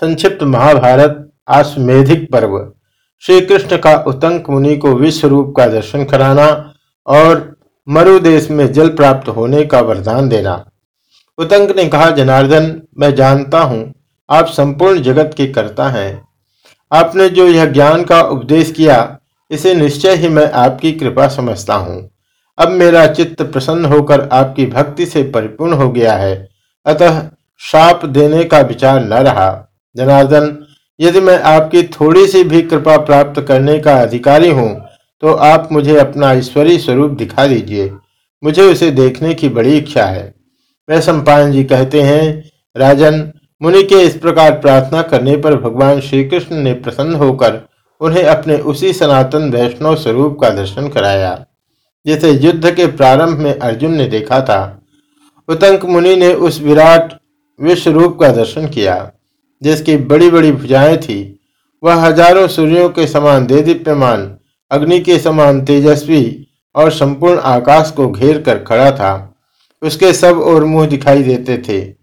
संक्षिप्त महाभारत आश्वेधिक पर्व। श्री कृष्ण का उतंक मुनि को विश्व रूप का दर्शन कराना और मरुदेश में जल प्राप्त होने का वरदान देना। उतंक ने कहा, जनार्दन, मैं जानता हूँ, आप संपूर्ण जगत के करता हैं। आपने जो यह ज्ञान का उपदेश किया, इसे निश्चय ही मैं आपकी कृपा समझता हूँ। अब मेरा चित्त प्रसन्न होकर आपकी भक्ति से परिपूर्ण हो गया है। अतः शाप देने का विचार न रहा। जनार्दन, यदि मैं आपकी थोड़ी सी भी कृपा प्राप्त करने का अधिकारी हूँ तो आप मुझे अपना ईश्वरीय स्वरूप दिखा दीजिए। मुझे उसे देखने की बड़ी इच्छा है। वह सम्पायन जी कहते हैं, राजन, मुनि के इस प्रकार प्रार्थना करने पर भगवान श्री कृष्ण ने प्रसन्न होकर उन्हें अपने उसी सनातन वैष्णव स्वरूप का दर्शन कराया, जिसे युद्ध के प्रारंभ में अर्जुन ने देखा था। उतंक मुनि ने उस विराट विश्व रूप का दर्शन किया। जिसकी बड़ी बड़ी भुजाएँ थी, वह हज़ारों सूर्यों के समान दे दीप्यमान अग्नि के समान तेजस्वी और संपूर्ण आकाश को घेर कर खड़ा था। उसके सब और मुँह दिखाई देते थे।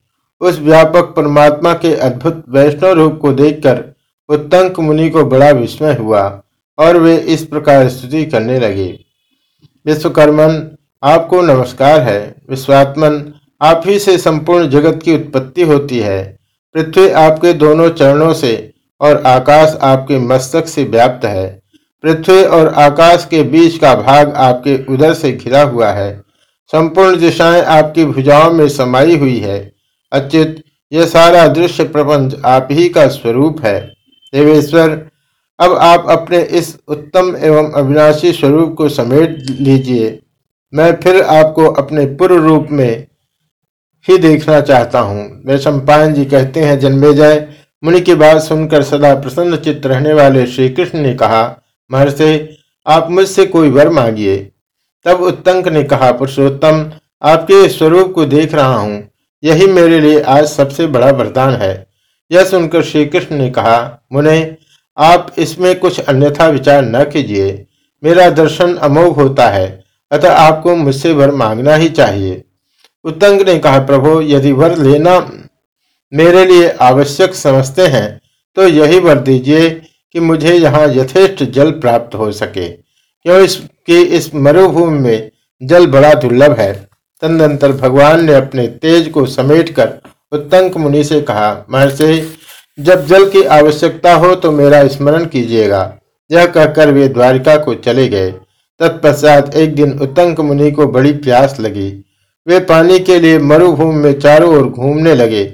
उस व्यापक परमात्मा के अद्भुत वैष्णव रूप को देखकर उत्तंक मुनि को बड़ा विस्मय हुआ और वे इस प्रकार स्तुति करने लगे। विश्वकर्मन, आपको नमस्कार है। विश्वात्मन, आप ही से संपूर्ण जगत की उत्पत्ति होती है। पृथ्वी आपके दोनों चरणों से और आकाश आपके मस्तक से व्याप्त है। पृथ्वी और आकाश के बीच का भाग आपके उदर से घिरा हुआ है। संपूर्ण दिशाएँ आपकी भुजाओं में समाई हुई है। अच्युत यह सारा दृश्य प्रपंच आप ही का स्वरूप है। देवेश्वर, अब आप अपने इस उत्तम एवं अविनाशी स्वरूप को समेट लीजिए। मैं फिर आपको अपने पूर्व रूप में ही देखना चाहता हूँ। वे सम्पायन जी कहते हैं जन्मेजय मुनि की बात सुनकर सदा प्रसन्न चित्त रहने वाले श्री कृष्ण ने कहा, महर्षि, आप मुझसे कोई वर मांगिए। तब उत्तंक ने कहा, पुरुषोत्तम, आपके स्वरूप को देख रहा हूँ। यही मेरे लिए आज सबसे बड़ा वरदान है। यह सुनकर श्री कृष्ण ने कहा, मुने, आप इसमें कुछ अन्यथा विचार न कीजिए। मेरा दर्शन अमोघ होता है, अतः आपको मुझसे वर मांगना ही चाहिए। उत्तंग ने कहा, प्रभु, यदि वर लेना मेरे लिए आवश्यक समझते हैं तो यही वर दीजिए कि मुझे यहाँ यथेष्ट जल प्राप्त हो सके। क्यों इसकी इस मरुभूमि में जल बड़ा दुर्लभ है। तदनंतर भगवान ने अपने तेज को समेटकर उत्तंक मुनि से कहा, महर्षि, जब जल की आवश्यकता हो तो मेरा स्मरण कीजिएगा। यह कहकर वे द्वारिका को चले गए। तत्पश्चात एक दिन उत्तंक मुनि को बड़ी प्यास लगी। वे पानी के लिए मरुभूमि में चारों ओर घूमने लगे।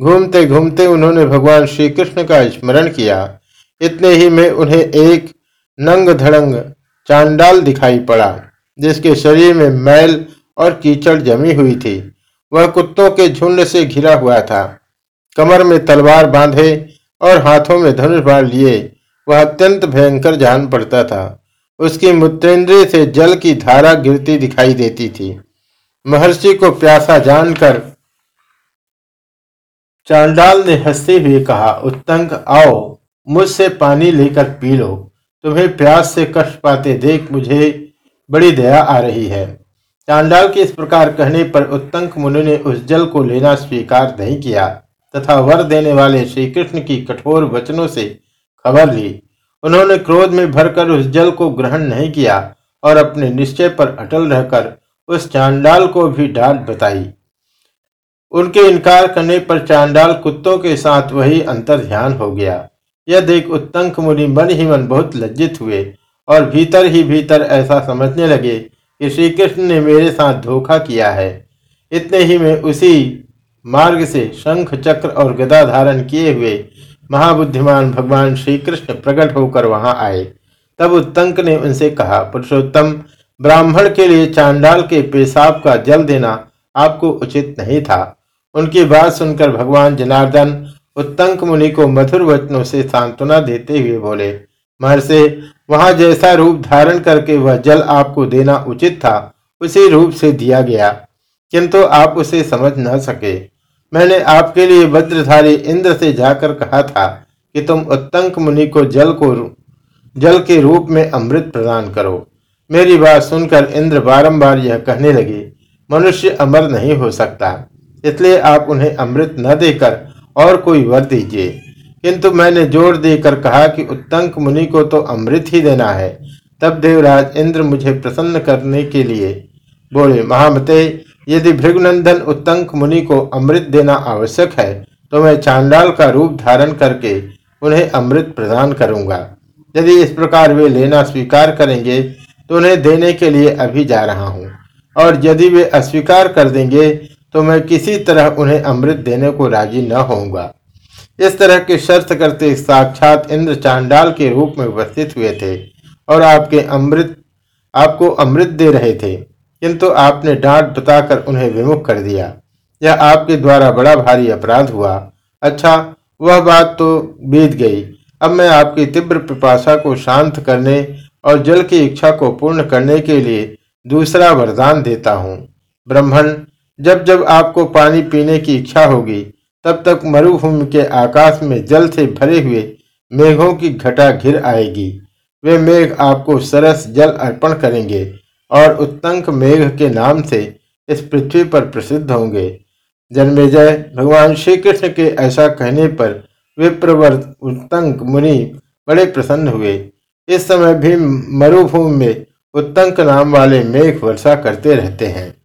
घूमते घूमते उन्होंने भगवान श्री कृष्ण का स्मरण किया। इतने ही में उन्हें एक नंग धड़ंग चांडाल दिखाई पड़ा, जिसके शरीर में मैल और कीचड़ जमी हुई थी। वह कुत्तों के झुंड से घिरा हुआ था। कमर में तलवार बांधे और हाथों में धनुष बाढ़ लिए, वह अत्यंत भयंकर जान पड़ता था। उसकी मुत्रेंद्रिय से जल की धारा गिरती दिखाई देती थी। महर्षि को प्यासा जानकर चांडाल ने हँसते हुए कहा उत्तंक आओ, मुझसे पानी लेकर पी लो। तुम्हें प्यास से कष्ट पाते देख मुझे बड़ी दया आ रही है चांडाल के इस प्रकार कहने पर उत्तंक मुनि ने उस जल को लेना स्वीकार नहीं किया तथा वर देने वाले श्री कृष्ण की कठोर वचनों से खबर ली। उन्होंने क्रोध में भरकर उस जल को ग्रहण नहीं किया और अपने निश्चय पर अटल रहकर उस चांडाल को भी डांट बताई। उनके इनकार करने पर चांडाल कुत्तों के साथ वही अंतर ध्यान हो गया। यह देख उत्तंक मुनि मन ही मन बहुत लज्जित हुए और भीतर ही भीतर ऐसा समझने लगे कि श्री कृष्ण ने मेरे साथ धोखा किया है। इतने ही में उसी मार्ग से शंख, चक्र और गदा धारण किए हुए महाबुद्धिमान भगवान श्री कृष्ण प्रकट होकर वहाँ आए। तब उत्तंक ने उनसे कहा, पुरुषोत्तम ब्राह्मण के लिए चांडाल के पेशाब का जल देना आपको उचित नहीं था। उनकी बात सुनकर भगवान जनार्दन उत्तंक मुनि को मधुर वचनों से सांत्वना देते हुए बोले, महर्षि, वहाँ जैसा रूप धारण करके वह जल आपको देना उचित था, उसी रूप से दिया गया। किंतु आप उसे समझ न सके। मैंने आपके लिए वज्रधारी इंद्र से जाकर कहा था कि तुम उत्तंक मुनि को जल को जल के रूप में अमृत प्रदान करो। मेरी बात सुनकर इंद्र बारंबार यह कहने लगे, मनुष्य अमर नहीं हो सकता, इसलिए आप उन्हें अमृत न देकर और कोई वर दीजिए। किंतु मैंने ज़ोर देकर कहा कि उत्तंक मुनि को तो अमृत ही देना है। तब देवराज इंद्र मुझे प्रसन्न करने के लिए बोले, महामते, यदि भृगुनंदन उत्तंक मुनि को अमृत देना आवश्यक है तो मैं चांडाल का रूप धारण करके उन्हें अमृत प्रदान करूँगा। यदि इस प्रकार वे लेना स्वीकार करेंगे तो उन्हें देने के लिए अभी जा रहा हूँ। और यदि वे अस्वीकार कर देंगे तो मैं किसी तरह उन्हें अमृत देने को राज़ी न होऊँगा। इस तरह की शर्त करते साक्षात इंद्र चांडाल के रूप में उपस्थित हुए थे और आपके अमृत, आपको अमृत दे रहे थे। किंतु आपने डांट बताकर उन्हें विमुख कर दिया। यह आपके द्वारा बड़ा भारी अपराध हुआ। अच्छा वह बात तो बीत गई। अब मैं आपकी तीव्र पिपाशा को शांत करने और जल की इच्छा को पूर्ण करने के लिए दूसरा वरदान देता हूँ। ब्रह्मण, जब जब आपको पानी पीने की इच्छा होगी, तब तक मरुभूमि के आकाश में जल से भरे हुए मेघों की घटा घिर आएगी। वे मेघ आपको सरस जल अर्पण करेंगे और उत्तंक मेघ के नाम से इस पृथ्वी पर प्रसिद्ध होंगे। जन्मेजय भगवान श्री कृष्ण के ऐसा कहने पर विप्रवर उत्तंक मुनि बड़े प्रसन्न हुए। इस समय भी मरुभूमि में उत्तंक नाम वाले मेघ वर्षा करते रहते हैं।